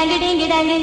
dangy, ding dangy.